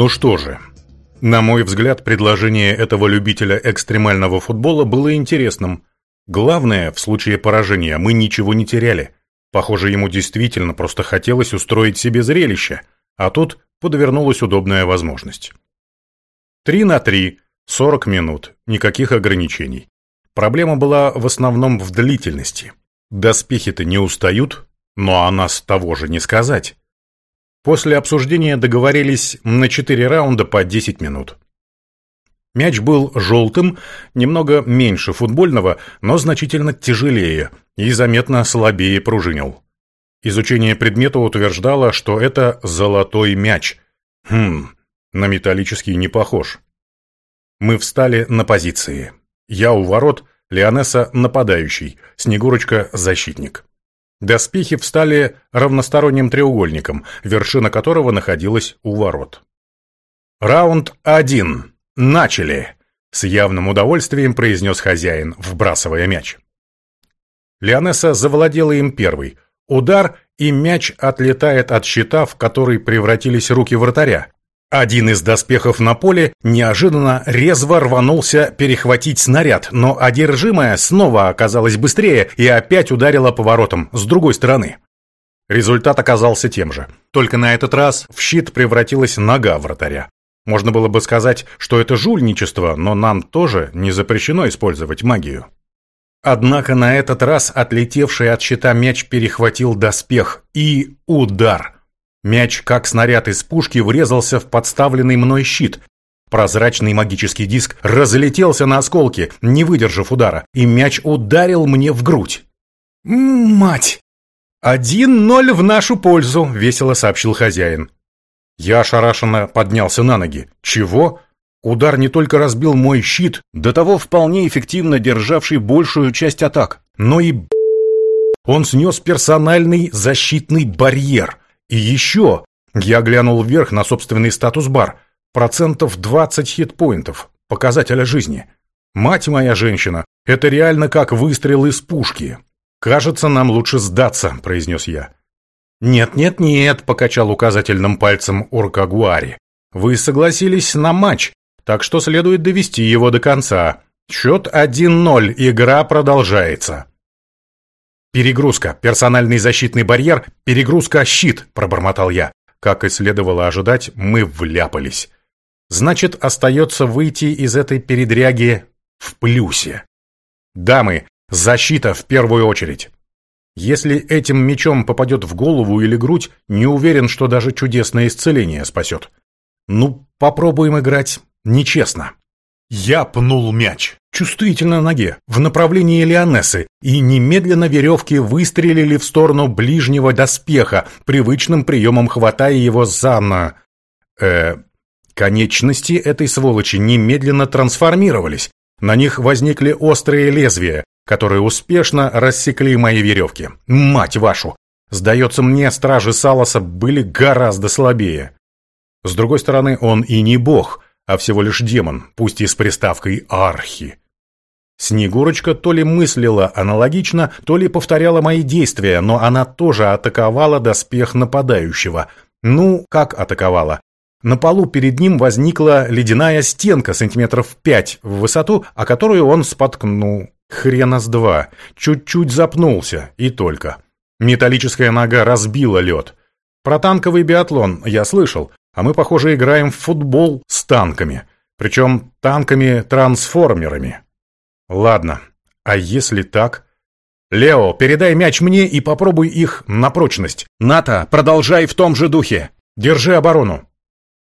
Ну что же, на мой взгляд, предложение этого любителя экстремального футбола было интересным. Главное, в случае поражения мы ничего не теряли. Похоже, ему действительно просто хотелось устроить себе зрелище, а тут подвернулась удобная возможность. Три на три, сорок минут, никаких ограничений. Проблема была в основном в длительности. Доспехи-то не устают, но о нас того же не сказать. После обсуждения договорились на четыре раунда по 10 минут. Мяч был желтым, немного меньше футбольного, но значительно тяжелее и заметно слабее пружинил. Изучение предмета утверждало, что это золотой мяч. Хм, на металлический не похож. Мы встали на позиции. Я у ворот, Леонесса нападающий, Снегурочка защитник. Доспехи встали равносторонним треугольником, вершина которого находилась у ворот. «Раунд один. Начали!» — с явным удовольствием произнес хозяин, вбрасывая мяч. Леонесса завладела им первой. Удар, и мяч отлетает от щита, в который превратились руки вратаря. Один из доспехов на поле неожиданно резво рванулся перехватить снаряд, но одержимая снова оказалась быстрее и опять ударила поворотом с другой стороны. Результат оказался тем же, только на этот раз в щит превратилась нога вратаря. Можно было бы сказать, что это жульничество, но нам тоже не запрещено использовать магию. Однако на этот раз отлетевший от щита мяч перехватил доспех и удар – Мяч, как снаряд из пушки, врезался в подставленный мной щит. Прозрачный магический диск разлетелся на осколки, не выдержав удара, и мяч ударил мне в грудь. «Мать!» «Один ноль в нашу пользу», — весело сообщил хозяин. Я ошарашенно поднялся на ноги. «Чего?» Удар не только разбил мой щит, до того вполне эффективно державший большую часть атак, но и он снес персональный защитный барьер. И еще, я глянул вверх на собственный статус-бар, процентов 20 хитпоинтов, показателя жизни. Мать моя женщина, это реально как выстрел из пушки. Кажется, нам лучше сдаться, произнес я. «Нет-нет-нет», — покачал указательным пальцем Оркагуари. «Вы согласились на матч, так что следует довести его до конца. Счет 1-0, игра продолжается». «Перегрузка, персональный защитный барьер, перегрузка щит», – пробормотал я. Как и следовало ожидать, мы вляпались. Значит, остается выйти из этой передряги в плюсе. Дамы, защита в первую очередь. Если этим мечом попадет в голову или грудь, не уверен, что даже чудесное исцеление спасет. Ну, попробуем играть нечестно. Я пнул мяч, чувствительно ноге, в направлении Лионессы, и немедленно веревки выстрелили в сторону ближнего доспеха, привычным приемом хватая его за. Э, конечности этой сволочи немедленно трансформировались. На них возникли острые лезвия, которые успешно рассекли мои веревки. Мать вашу! Сдается мне, стражи Саласа были гораздо слабее. С другой стороны, он и не бог — а всего лишь демон, пусть и с приставкой «архи». Снегурочка то ли мыслила аналогично, то ли повторяла мои действия, но она тоже атаковала доспех нападающего. Ну, как атаковала? На полу перед ним возникла ледяная стенка сантиметров пять в высоту, о которую он споткнул. Хрена с два. Чуть-чуть запнулся, и только. Металлическая нога разбила лед. Про танковый биатлон я слышал, а мы, похоже, играем в футбол с танками. Причем танками-трансформерами. Ладно, а если так... Лео, передай мяч мне и попробуй их на прочность. Ната, продолжай в том же духе. Держи оборону.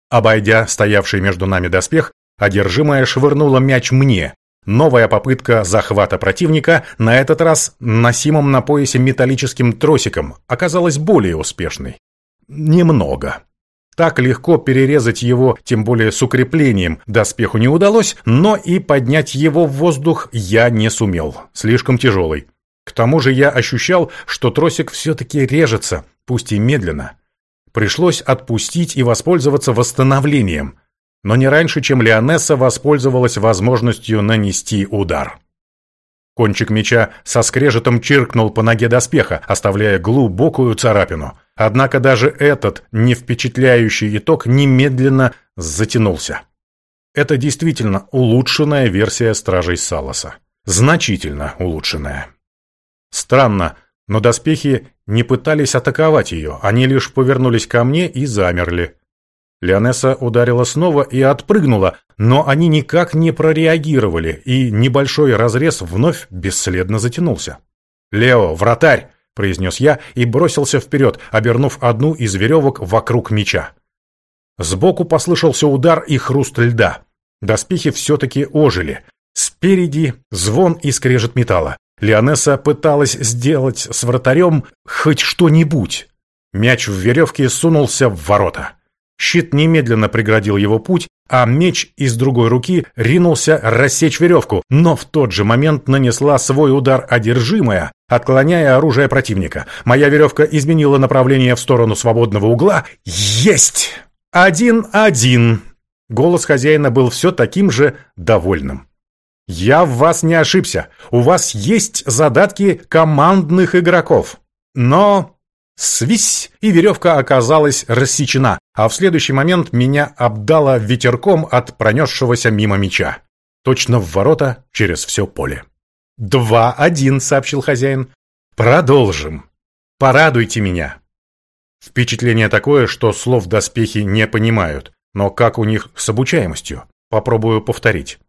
Обойдя стоявший между нами доспех, одержимая швырнула мяч мне. Новая попытка захвата противника, на этот раз носимым на поясе металлическим тросиком, оказалась более успешной. Немного. Так легко перерезать его, тем более с укреплением, доспеху не удалось, но и поднять его в воздух я не сумел, слишком тяжелый. К тому же я ощущал, что тросик все-таки режется, пусть и медленно. Пришлось отпустить и воспользоваться восстановлением, но не раньше, чем Леонесса воспользовалась возможностью нанести удар. Кончик меча со скрежетом чиркнул по ноге доспеха, оставляя глубокую царапину – Однако даже этот не впечатляющий итог немедленно затянулся. Это действительно улучшенная версия Стражей Саласа. Значительно улучшенная. Странно, но доспехи не пытались атаковать ее, они лишь повернулись ко мне и замерли. Леонесса ударила снова и отпрыгнула, но они никак не прореагировали, и небольшой разрез вновь бесследно затянулся. «Лео, вратарь!» — произнес я и бросился вперед, обернув одну из веревок вокруг меча. Сбоку послышался удар и хруст льда. Доспехи все-таки ожили. Спереди звон и скрежет металла. Леонесса пыталась сделать с вратарем хоть что-нибудь. Мяч в веревке сунулся в ворота. Щит немедленно преградил его путь, а меч из другой руки ринулся рассечь веревку, но в тот же момент нанесла свой удар одержимая, отклоняя оружие противника. Моя веревка изменила направление в сторону свободного угла. Есть! Один-один! Голос хозяина был все таким же довольным. «Я в вас не ошибся. У вас есть задатки командных игроков. Но Свись, и веревка оказалась рассечена, а в следующий момент меня обдало ветерком от пронесшегося мимо меча. Точно в ворота через все поле. «Два один», — сообщил хозяин. «Продолжим. Порадуйте меня». Впечатление такое, что слов доспехи не понимают, но как у них с обучаемостью? Попробую повторить.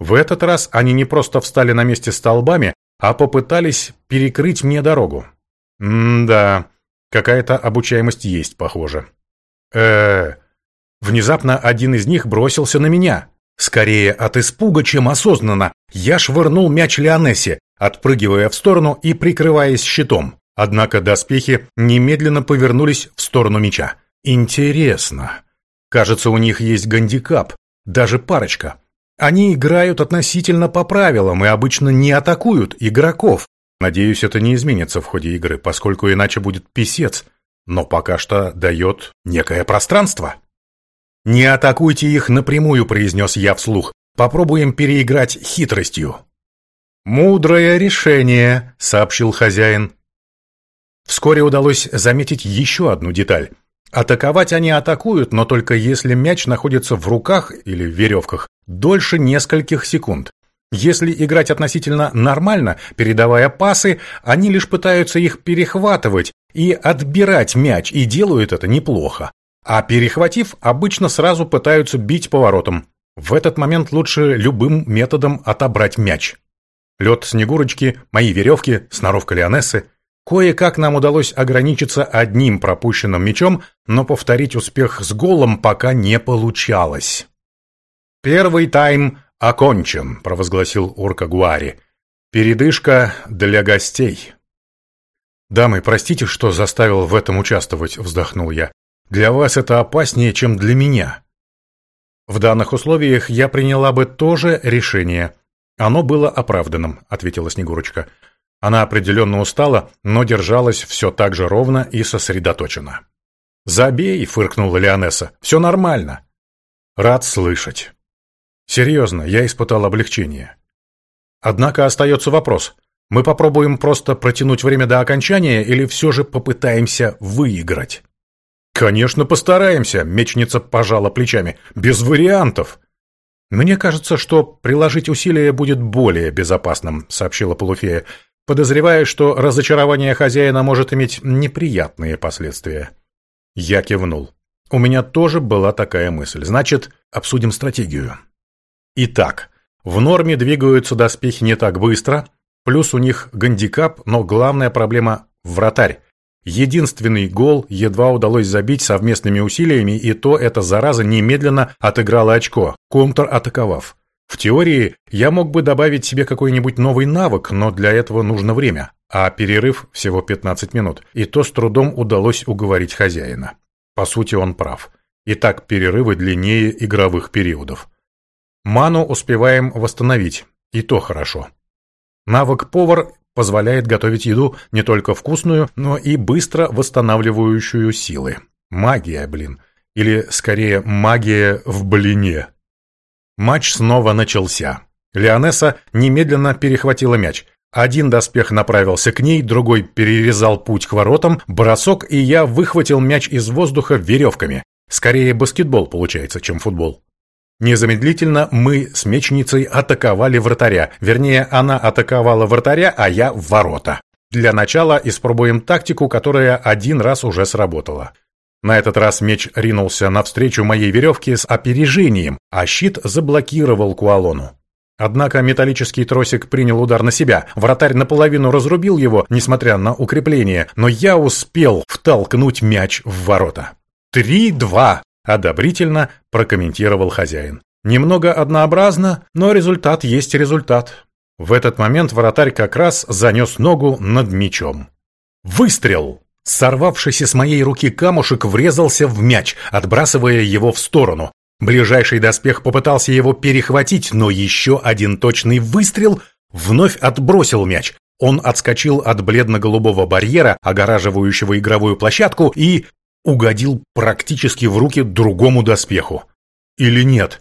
В этот раз они не просто встали на месте столбами, а попытались перекрыть мне дорогу. М-да, какая-то обучаемость есть, похоже. э Внезапно один из них бросился на меня. Скорее от испуга, чем осознанно. Я швырнул мяч Лионессе, отпрыгивая в сторону и прикрываясь щитом. Однако доспехи немедленно повернулись в сторону мяча. Интересно. Кажется, у них есть гандикап, даже парочка. Они играют относительно по правилам и обычно не атакуют игроков, Надеюсь, это не изменится в ходе игры, поскольку иначе будет писец, но пока что дает некое пространство. «Не атакуйте их напрямую», — произнес я вслух. «Попробуем переиграть хитростью». «Мудрое решение», — сообщил хозяин. Вскоре удалось заметить еще одну деталь. Атаковать они атакуют, но только если мяч находится в руках или в веревках дольше нескольких секунд. Если играть относительно нормально, передавая пасы, они лишь пытаются их перехватывать и отбирать мяч, и делают это неплохо. А перехватив, обычно сразу пытаются бить поворотом. В этот момент лучше любым методом отобрать мяч. Лед Снегурочки, мои веревки, сноровка Лионессы. Кое-как нам удалось ограничиться одним пропущенным мячом, но повторить успех с голом пока не получалось. Первый тайм «Окончен», — провозгласил Урка Гуари. «Передышка для гостей». «Дамы, простите, что заставил в этом участвовать», — вздохнул я. «Для вас это опаснее, чем для меня». «В данных условиях я приняла бы то же решение. Оно было оправданным», — ответила Снегурочка. Она определенно устала, но держалась все так же ровно и сосредоточенно. «Забей», — фыркнула Леонесса, — «все нормально». «Рад слышать». Серьезно, я испытал облегчение. Однако остается вопрос. Мы попробуем просто протянуть время до окончания или все же попытаемся выиграть? Конечно, постараемся, мечница пожала плечами. Без вариантов. Мне кажется, что приложить усилия будет более безопасным, сообщила Полуфея, подозревая, что разочарование хозяина может иметь неприятные последствия. Я кивнул. У меня тоже была такая мысль. Значит, обсудим стратегию. Итак, в норме двигаются доспехи не так быстро, плюс у них гандикап, но главная проблема – вратарь. Единственный гол едва удалось забить совместными усилиями, и то эта зараза немедленно отыграла очко, контр-атаковав. В теории я мог бы добавить себе какой-нибудь новый навык, но для этого нужно время, а перерыв всего 15 минут, и то с трудом удалось уговорить хозяина. По сути, он прав. Итак, перерывы длиннее игровых периодов. Ману успеваем восстановить, и то хорошо. Навык повар позволяет готовить еду не только вкусную, но и быстро восстанавливающую силы. Магия, блин. Или, скорее, магия в блине. Матч снова начался. Леонесса немедленно перехватила мяч. Один доспех направился к ней, другой перерезал путь к воротам, бросок, и я выхватил мяч из воздуха веревками. Скорее баскетбол получается, чем футбол. Незамедлительно мы с мечницей атаковали вратаря. Вернее, она атаковала вратаря, а я в ворота. Для начала испробуем тактику, которая один раз уже сработала. На этот раз меч ринулся навстречу моей веревке с опережением, а щит заблокировал Куалону. Однако металлический тросик принял удар на себя. Вратарь наполовину разрубил его, несмотря на укрепление, но я успел втолкнуть мяч в ворота. «Три-два!» – одобрительно прокомментировал хозяин. Немного однообразно, но результат есть результат. В этот момент вратарь как раз занес ногу над мячом. Выстрел! Сорвавшийся с моей руки камушек врезался в мяч, отбрасывая его в сторону. Ближайший доспех попытался его перехватить, но еще один точный выстрел вновь отбросил мяч. Он отскочил от бледно-голубого барьера, огораживающего игровую площадку, и угодил практически в руки другому доспеху. Или нет?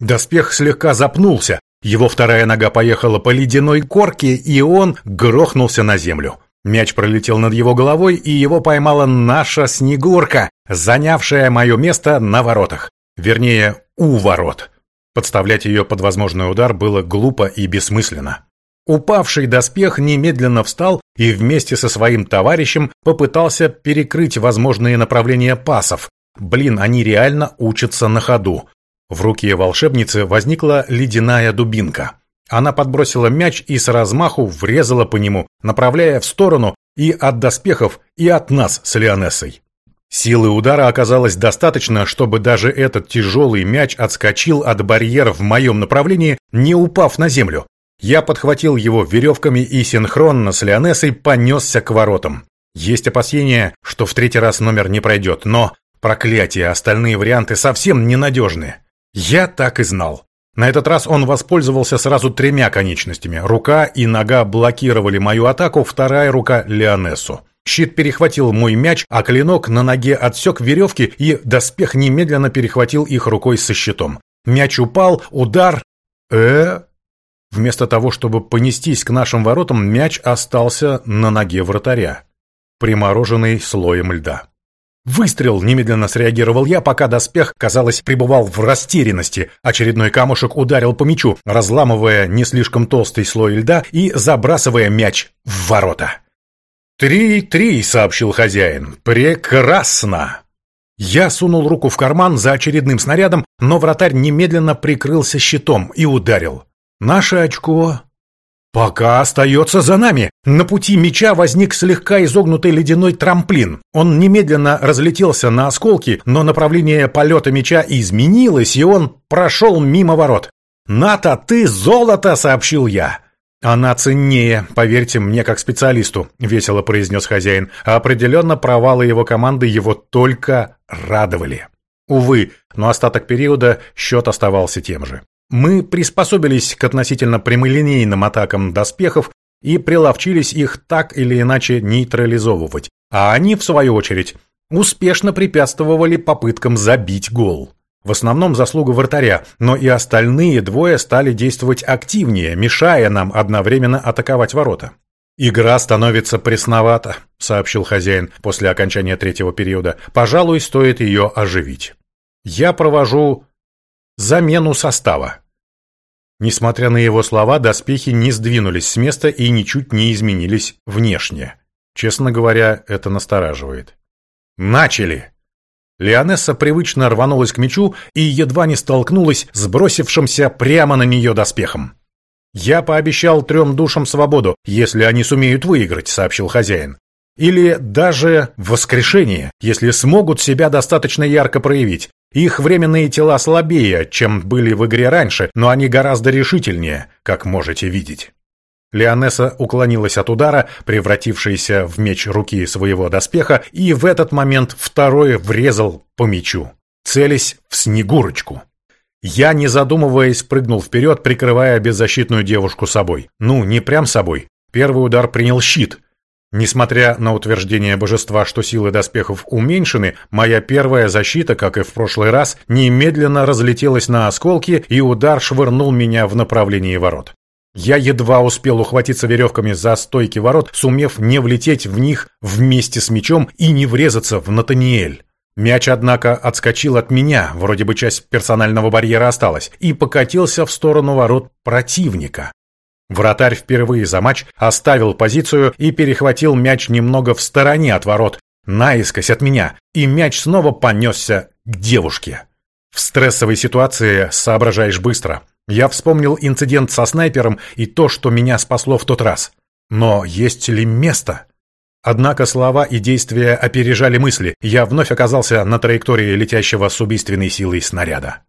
Доспех слегка запнулся, его вторая нога поехала по ледяной корке, и он грохнулся на землю. Мяч пролетел над его головой, и его поймала наша Снегурка, занявшая мое место на воротах. Вернее, у ворот. Подставлять ее под возможный удар было глупо и бессмысленно. Упавший доспех немедленно встал и вместе со своим товарищем попытался перекрыть возможные направления пасов. Блин, они реально учатся на ходу. В руке волшебницы возникла ледяная дубинка. Она подбросила мяч и с размаху врезала по нему, направляя в сторону и от доспехов, и от нас с Леонессой. Силы удара оказалось достаточно, чтобы даже этот тяжелый мяч отскочил от барьера в моем направлении, не упав на землю. Я подхватил его веревками и синхронно с Леонессой понесся к воротам. Есть опасения, что в третий раз номер не пройдет, но, проклятие, остальные варианты совсем ненадежные. Я так и знал. На этот раз он воспользовался сразу тремя конечностями. Рука и нога блокировали мою атаку, вторая рука — Леонессу. Щит перехватил мой мяч, а клинок на ноге отсек веревки, и доспех немедленно перехватил их рукой со щитом. Мяч упал, удар... э Вместо того, чтобы понестись к нашим воротам, мяч остался на ноге вратаря, примороженный слоем льда. Выстрел! Немедленно среагировал я, пока доспех, казалось, пребывал в растерянности. Очередной камушек ударил по мячу, разламывая не слишком толстый слой льда и забрасывая мяч в ворота. «Три-три», — сообщил хозяин. «Прекрасно!» Я сунул руку в карман за очередным снарядом, но вратарь немедленно прикрылся щитом и ударил. «Наше очко...» «Пока остается за нами!» На пути меча возник слегка изогнутый ледяной трамплин. Он немедленно разлетелся на осколки, но направление полета меча изменилось, и он прошел мимо ворот. «Ната, ты золото!» — сообщил я. «Она ценнее, поверьте мне как специалисту», — весело произнес хозяин. А определенно провалы его команды его только радовали. Увы, но остаток периода счет оставался тем же. Мы приспособились к относительно прямолинейным атакам доспехов и приловчились их так или иначе нейтрализовывать, а они, в свою очередь, успешно препятствовали попыткам забить гол. В основном заслуга вратаря, но и остальные двое стали действовать активнее, мешая нам одновременно атаковать ворота. «Игра становится пресновата», — сообщил хозяин после окончания третьего периода. «Пожалуй, стоит ее оживить. Я провожу замену состава». Несмотря на его слова, доспехи не сдвинулись с места и ничуть не изменились внешне. Честно говоря, это настораживает. «Начали!» Леонесса привычно рванулась к мечу и едва не столкнулась с бросившимся прямо на нее доспехом. «Я пообещал трем душам свободу, если они сумеют выиграть», — сообщил хозяин. «Или даже воскрешение, если смогут себя достаточно ярко проявить. Их временные тела слабее, чем были в игре раньше, но они гораздо решительнее, как можете видеть». Леонесса уклонилась от удара, превратившейся в меч руки своего доспеха, и в этот момент второй врезал по мечу, целясь в Снегурочку. Я, не задумываясь, прыгнул вперед, прикрывая беззащитную девушку собой. Ну, не прям собой. Первый удар принял щит. Несмотря на утверждение божества, что силы доспехов уменьшены, моя первая защита, как и в прошлый раз, немедленно разлетелась на осколки, и удар швырнул меня в направлении ворот. Я едва успел ухватиться веревками за стойки ворот, сумев не влететь в них вместе с мячом и не врезаться в Натаниэль. Мяч, однако, отскочил от меня, вроде бы часть персонального барьера осталась, и покатился в сторону ворот противника. Вратарь впервые за матч оставил позицию и перехватил мяч немного в стороне от ворот, наискось от меня, и мяч снова понесся к девушке. В стрессовой ситуации соображаешь быстро. Я вспомнил инцидент со снайпером и то, что меня спасло в тот раз. Но есть ли место? Однако слова и действия опережали мысли. Я вновь оказался на траектории летящего с убийственной силой снаряда.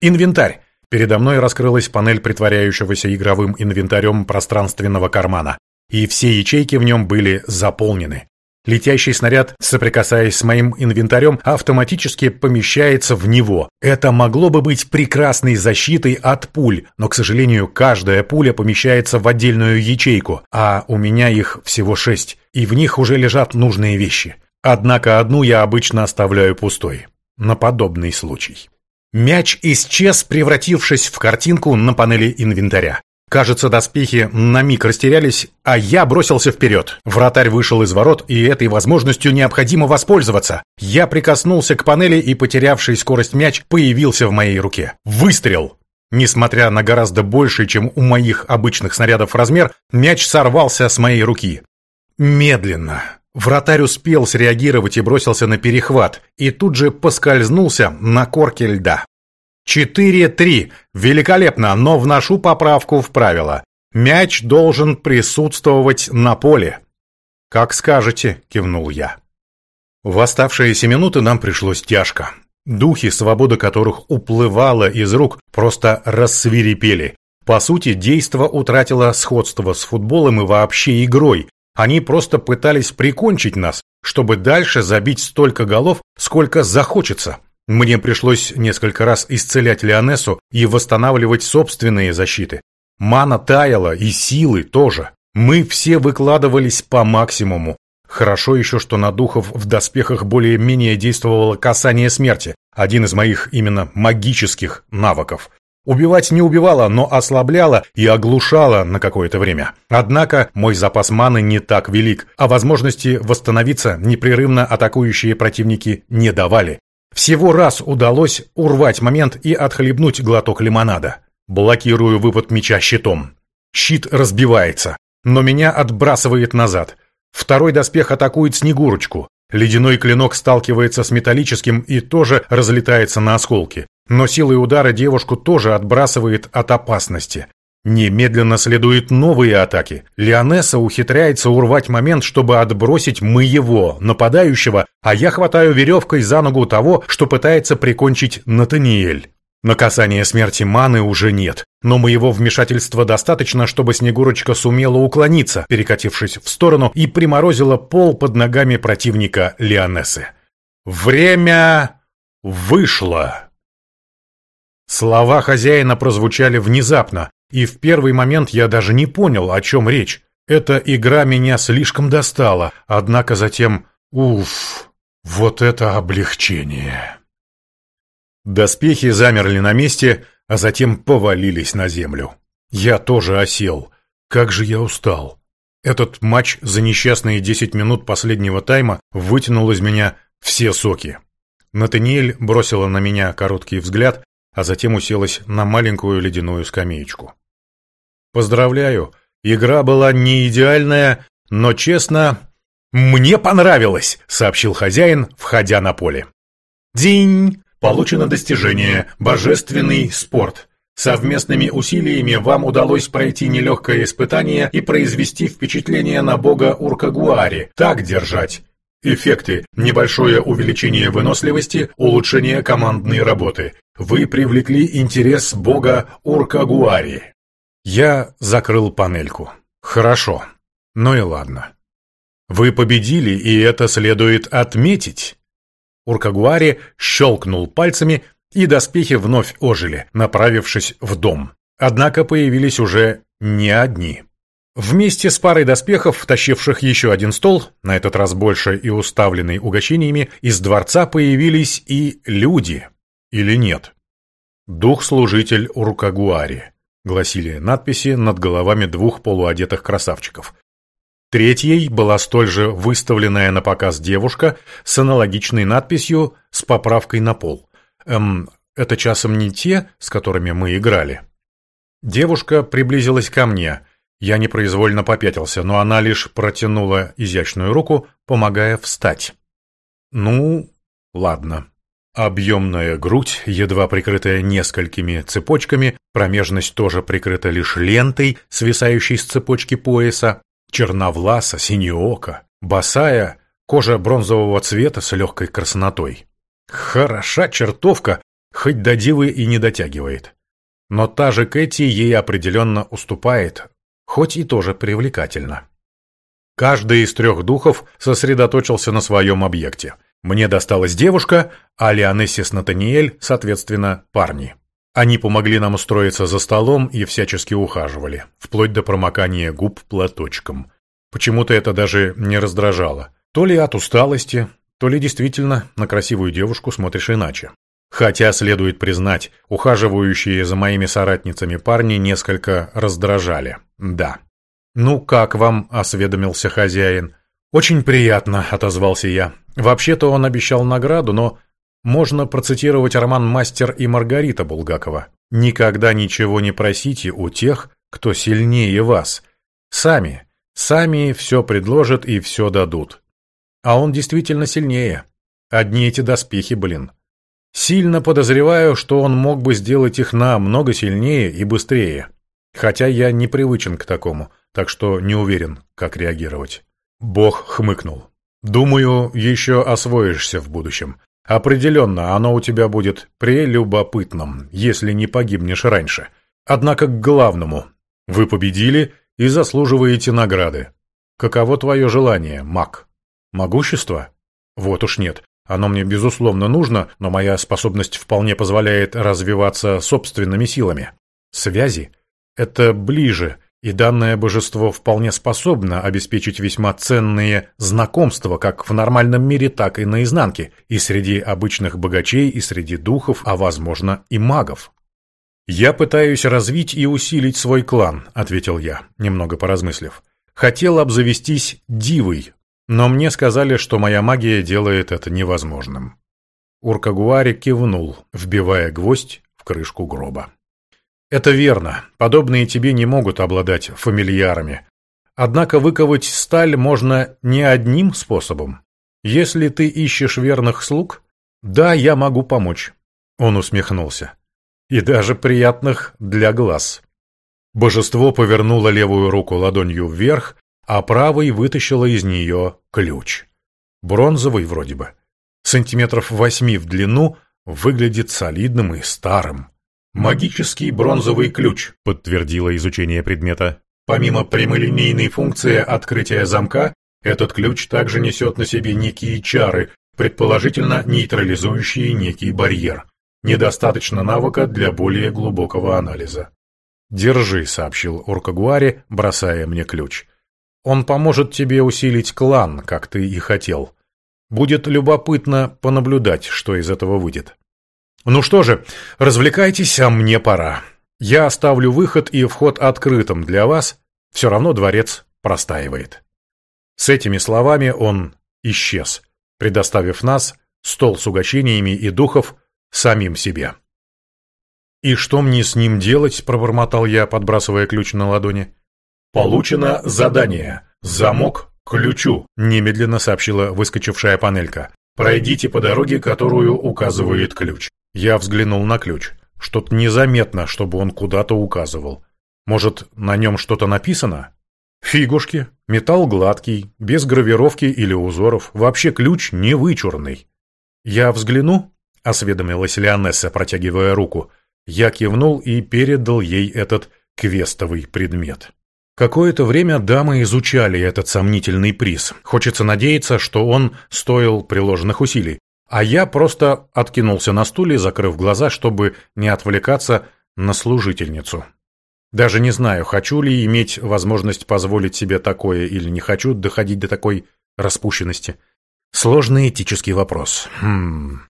Инвентарь. Передо мной раскрылась панель притворяющегося игровым инвентарем пространственного кармана, и все ячейки в нем были заполнены. Летящий снаряд, соприкасаясь с моим инвентарем, автоматически помещается в него. Это могло бы быть прекрасной защитой от пуль, но, к сожалению, каждая пуля помещается в отдельную ячейку, а у меня их всего шесть, и в них уже лежат нужные вещи. Однако одну я обычно оставляю пустой. На подобный случай. Мяч исчез, превратившись в картинку на панели инвентаря. Кажется, доспехи на миг растерялись, а я бросился вперед. Вратарь вышел из ворот, и этой возможностью необходимо воспользоваться. Я прикоснулся к панели, и потерявший скорость мяч появился в моей руке. Выстрел! Несмотря на гораздо больший, чем у моих обычных снарядов размер, мяч сорвался с моей руки. Медленно. Вратарь успел среагировать и бросился на перехват, и тут же поскользнулся на корке льда. Четыре-три. Великолепно, но вношу поправку в правила. Мяч должен присутствовать на поле. Как скажете, кивнул я. В оставшиеся минуты нам пришлось тяжко. Духи, свобода которых уплывала из рук, просто рассвирепели. По сути, действо утратило сходство с футболом и вообще игрой. Они просто пытались прикончить нас, чтобы дальше забить столько голов, сколько захочется. Мне пришлось несколько раз исцелять Леонессу и восстанавливать собственные защиты. Мана таяла, и силы тоже. Мы все выкладывались по максимуму. Хорошо еще, что на духов в доспехах более-менее действовало касание смерти, один из моих именно магических навыков. Убивать не убивало, но ослабляло и оглушало на какое-то время. Однако мой запас маны не так велик, а возможности восстановиться непрерывно атакующие противники не давали. Всего раз удалось урвать момент и отхлебнуть глоток лимонада. Блокирую выпад меча щитом. Щит разбивается, но меня отбрасывает назад. Второй доспех атакует Снегурочку. Ледяной клинок сталкивается с металлическим и тоже разлетается на осколки. Но силой удара девушку тоже отбрасывает от опасности. Немедленно следуют новые атаки. Лионесса ухитряется урвать момент, чтобы отбросить моего, нападающего, а я хватаю веревкой за ногу того, что пытается прикончить Натаниэль. На касание смерти маны уже нет, но моего вмешательства достаточно, чтобы Снегурочка сумела уклониться, перекатившись в сторону, и приморозила пол под ногами противника Лионессы. Время вышло. Слова хозяина прозвучали внезапно, и в первый момент я даже не понял, о чем речь. Эта игра меня слишком достала, однако затем... Уф, вот это облегчение. Доспехи замерли на месте, а затем повалились на землю. Я тоже осел. Как же я устал. Этот матч за несчастные 10 минут последнего тайма вытянул из меня все соки. Натаниэль бросила на меня короткий взгляд, а затем уселась на маленькую ледяную скамеечку. Поздравляю, игра была не идеальная, но, честно, мне понравилось, сообщил хозяин, входя на поле. День! Получено достижение «Божественный спорт». Совместными усилиями вам удалось пройти нелегкое испытание и произвести впечатление на бога Уркагуари. Так держать. Эффекты. Небольшое увеличение выносливости, улучшение командной работы. Вы привлекли интерес бога Уркагуари. Я закрыл панельку. Хорошо. Ну и ладно. Вы победили, и это следует отметить. Уркагуари щелкнул пальцами, и доспехи вновь ожили, направившись в дом. Однако появились уже не одни. Вместе с парой доспехов, тащивших еще один стол, на этот раз больше и уставленный угощениями, из дворца появились и люди. Или нет? Дух-служитель Уркагуари. гласили надписи над головами двух полуодетых красавчиков. Третьей была столь же выставленная на показ девушка с аналогичной надписью с поправкой на пол. Эм, это часом не те, с которыми мы играли. Девушка приблизилась ко мне. Я непроизвольно попятился, но она лишь протянула изящную руку, помогая встать. Ну, ладно. Объемная грудь, едва прикрытая несколькими цепочками, промежность тоже прикрыта лишь лентой, свисающей с цепочки пояса, черновласа, синеока, босая, кожа бронзового цвета с легкой краснотой. Хороша чертовка, хоть до дивы и не дотягивает. Но та же Кэти ей определенно уступает, хоть и тоже привлекательно. Каждый из трех духов сосредоточился на своем объекте. Мне досталась девушка, а Леонессис Натаниэль, соответственно, парни. Они помогли нам устроиться за столом и всячески ухаживали, вплоть до промокания губ платочком. Почему-то это даже не раздражало. То ли от усталости, то ли действительно на красивую девушку смотришь иначе. Хотя, следует признать, ухаживающие за моими соратницами парни несколько раздражали. Да. «Ну, как вам?» – осведомился хозяин. «Очень приятно», – отозвался я. «Вообще-то он обещал награду, но можно процитировать роман «Мастер и Маргарита» Булгакова. «Никогда ничего не просите у тех, кто сильнее вас. Сами, сами все предложат и все дадут». А он действительно сильнее. Одни эти доспехи, блин. Сильно подозреваю, что он мог бы сделать их намного сильнее и быстрее. Хотя я не привычен к такому, так что не уверен, как реагировать. Бог хмыкнул. «Думаю, еще освоишься в будущем. Определенно, оно у тебя будет прелюбопытным, если не погибнешь раньше. Однако к главному. Вы победили и заслуживаете награды. Каково твое желание, маг? Могущество? Вот уж нет. Оно мне, безусловно, нужно, но моя способность вполне позволяет развиваться собственными силами. Связи? Это ближе, и данное божество вполне способно обеспечить весьма ценные знакомства как в нормальном мире, так и наизнанке, и среди обычных богачей, и среди духов, а возможно и магов. «Я пытаюсь развить и усилить свой клан», — ответил я, немного поразмыслив. «Хотел обзавестись дивой, но мне сказали, что моя магия делает это невозможным». Уркагуари кивнул, вбивая гвоздь в крышку гроба. Это верно. Подобные тебе не могут обладать фамильярами. Однако выковать сталь можно не одним способом. Если ты ищешь верных слуг, да, я могу помочь. Он усмехнулся. И даже приятных для глаз. Божество повернуло левую руку ладонью вверх, а правой вытащило из нее ключ. Бронзовый вроде бы. Сантиметров восьми в длину, выглядит солидным и старым. «Магический бронзовый ключ», — подтвердило изучение предмета. Помимо прямолинейной функции открытия замка, этот ключ также несет на себе некие чары, предположительно нейтрализующие некий барьер. Недостаточно навыка для более глубокого анализа. «Держи», — сообщил Уркагуари, бросая мне ключ. «Он поможет тебе усилить клан, как ты и хотел. Будет любопытно понаблюдать, что из этого выйдет». Ну что же, развлекайтесь, а мне пора. Я оставлю выход и вход открытым для вас, все равно дворец простаивает. С этими словами он исчез, предоставив нас, стол с угощениями и духов, самим себе. «И что мне с ним делать?» – пробормотал я, подбрасывая ключ на ладони. «Получено задание. Замок ключу», – немедленно сообщила выскочившая панелька. «Пройдите по дороге, которую указывает ключ». Я взглянул на ключ. Что-то незаметно, чтобы он куда-то указывал. Может, на нем что-то написано? Фигушки. Металл гладкий, без гравировки или узоров. Вообще ключ не вычурный. Я взгляну? Осведомилась Леонесса, протягивая руку. Я кивнул и передал ей этот квестовый предмет. Какое-то время дамы изучали этот сомнительный приз. Хочется надеяться, что он стоил приложенных усилий. А я просто откинулся на стуле, закрыв глаза, чтобы не отвлекаться на служительницу. Даже не знаю, хочу ли иметь возможность позволить себе такое или не хочу доходить до такой распущенности. Сложный этический вопрос. Хм.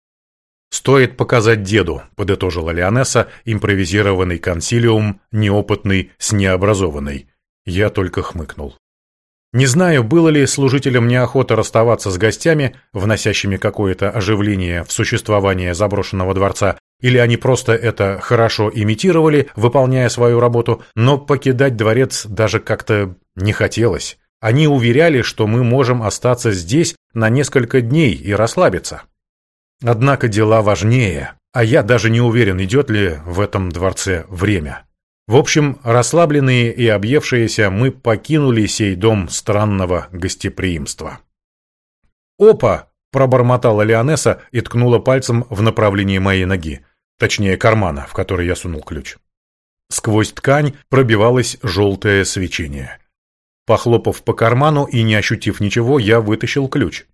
«Стоит показать деду», — подытожила Леонесса, импровизированный консилиум, неопытный с необразованной. Я только хмыкнул. Не знаю, было ли служителям неохота расставаться с гостями, вносящими какое-то оживление в существование заброшенного дворца, или они просто это хорошо имитировали, выполняя свою работу, но покидать дворец даже как-то не хотелось. Они уверяли, что мы можем остаться здесь на несколько дней и расслабиться. Однако дела важнее, а я даже не уверен, идет ли в этом дворце время. В общем, расслабленные и объевшиеся, мы покинули сей дом странного гостеприимства. «Опа!» – пробормотала Леонесса и ткнула пальцем в направлении моей ноги, точнее кармана, в который я сунул ключ. Сквозь ткань пробивалось желтое свечение. Похлопав по карману и не ощутив ничего, я вытащил ключ.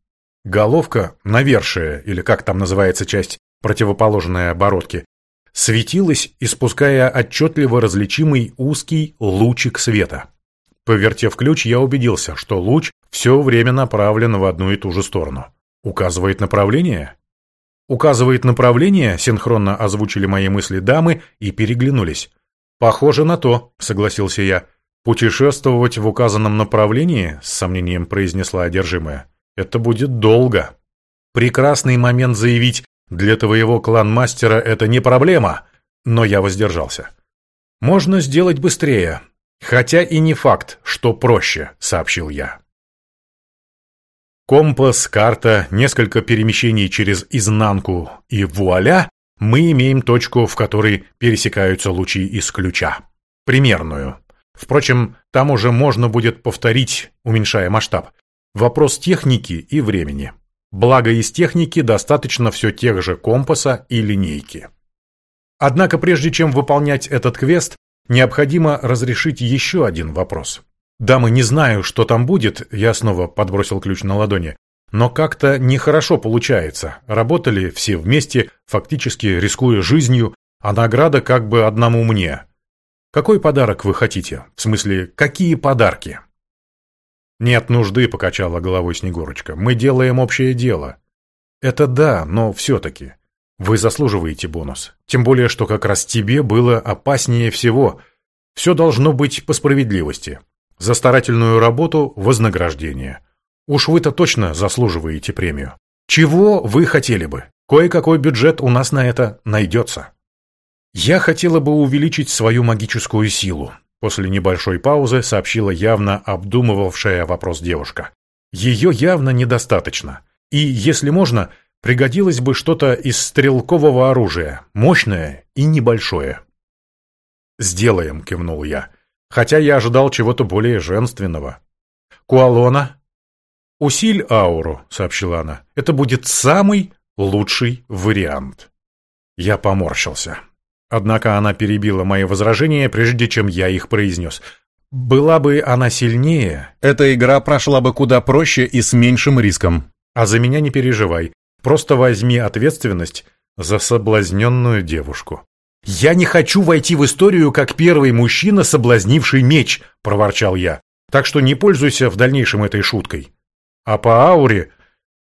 Головка, навершие, или как там называется часть, противоположная оборотке, светилась, испуская отчетливо различимый узкий лучик света. Повертев ключ, я убедился, что луч все время направлен в одну и ту же сторону. Указывает направление? Указывает направление, синхронно озвучили мои мысли дамы и переглянулись. Похоже на то, согласился я. Путешествовать в указанном направлении, с сомнением произнесла одержимая. Это будет долго. Прекрасный момент заявить «Для твоего клан-мастера это не проблема», но я воздержался. «Можно сделать быстрее, хотя и не факт, что проще», — сообщил я. Компас, карта, несколько перемещений через изнанку и вуаля, мы имеем точку, в которой пересекаются лучи из ключа. Примерную. Впрочем, там уже можно будет повторить, уменьшая масштаб. Вопрос техники и времени. Благо из техники достаточно все тех же компаса и линейки. Однако прежде чем выполнять этот квест, необходимо разрешить еще один вопрос. «Дамы, не знаю, что там будет», я снова подбросил ключ на ладони, но как-то нехорошо получается. Работали все вместе, фактически рискуя жизнью, а награда как бы одному мне. Какой подарок вы хотите? В смысле, какие подарки? «Нет нужды», — покачала головой Снегурочка. «Мы делаем общее дело». «Это да, но все-таки. Вы заслуживаете бонус. Тем более, что как раз тебе было опаснее всего. Все должно быть по справедливости. За старательную работу – вознаграждение. Уж вы-то точно заслуживаете премию. Чего вы хотели бы? Кое-какой бюджет у нас на это найдется». «Я хотела бы увеличить свою магическую силу», После небольшой паузы сообщила явно обдумывавшая вопрос девушка. Ее явно недостаточно. И, если можно, пригодилось бы что-то из стрелкового оружия, мощное и небольшое. «Сделаем», — кивнул я. Хотя я ожидал чего-то более женственного. «Куалона?» «Усиль ауру», — сообщила она. «Это будет самый лучший вариант». Я поморщился. Однако она перебила мои возражения, прежде чем я их произнес. Была бы она сильнее, эта игра прошла бы куда проще и с меньшим риском. А за меня не переживай. Просто возьми ответственность за соблазненную девушку. «Я не хочу войти в историю как первый мужчина, соблазнивший меч», — проворчал я. «Так что не пользуйся в дальнейшем этой шуткой». А по ауре...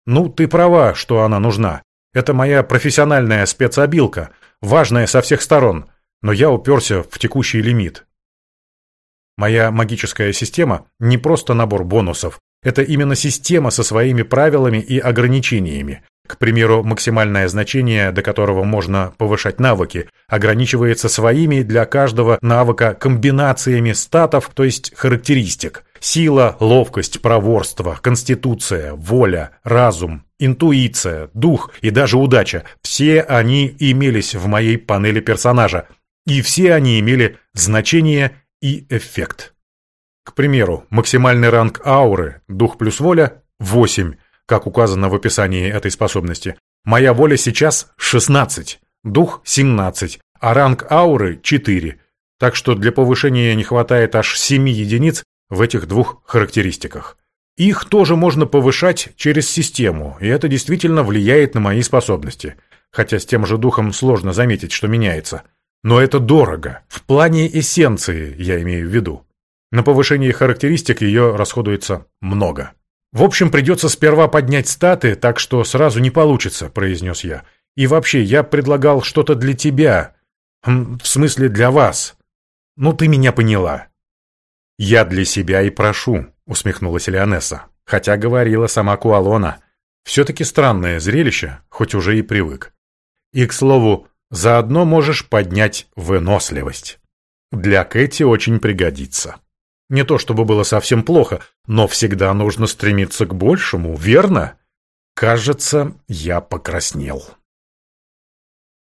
Ну, ты права, что она нужна. Это моя профессиональная спецобилка — важное со всех сторон, но я уперся в текущий лимит. Моя магическая система не просто набор бонусов, это именно система со своими правилами и ограничениями. К примеру, максимальное значение, до которого можно повышать навыки, ограничивается своими для каждого навыка комбинациями статов, то есть характеристик. Сила, ловкость, проворство, конституция, воля, разум, интуиция, дух и даже удача – все они имелись в моей панели персонажа, и все они имели значение и эффект. К примеру, максимальный ранг ауры, дух плюс воля – 8, как указано в описании этой способности. Моя воля сейчас 16, дух 17, а ранг ауры 4. Так что для повышения не хватает аж 7 единиц в этих двух характеристиках. Их тоже можно повышать через систему, и это действительно влияет на мои способности. Хотя с тем же духом сложно заметить, что меняется. Но это дорого. В плане эссенции, я имею в виду. На повышение характеристик ее расходуется много. «В общем, придется сперва поднять статы, так что сразу не получится», – произнес я. И вообще, я предлагал что-то для тебя. Хм, в смысле, для вас. Ну, ты меня поняла». «Я для себя и прошу», — усмехнулась Леонесса, хотя говорила сама Куалона. «Все-таки странное зрелище, хоть уже и привык. И, к слову, заодно можешь поднять выносливость. Для Кэти очень пригодится». Не то чтобы было совсем плохо, но всегда нужно стремиться к большему, верно? Кажется, я покраснел.